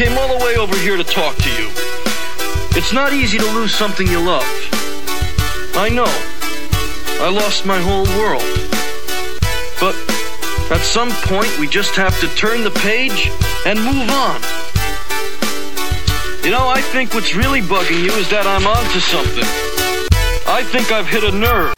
came all the way over here to talk to you. It's not easy to lose something you love. I know. I lost my whole world. But at some point, we just have to turn the page and move on. You know, I think what's really bugging you is that I'm onto something. I think I've hit a nerve.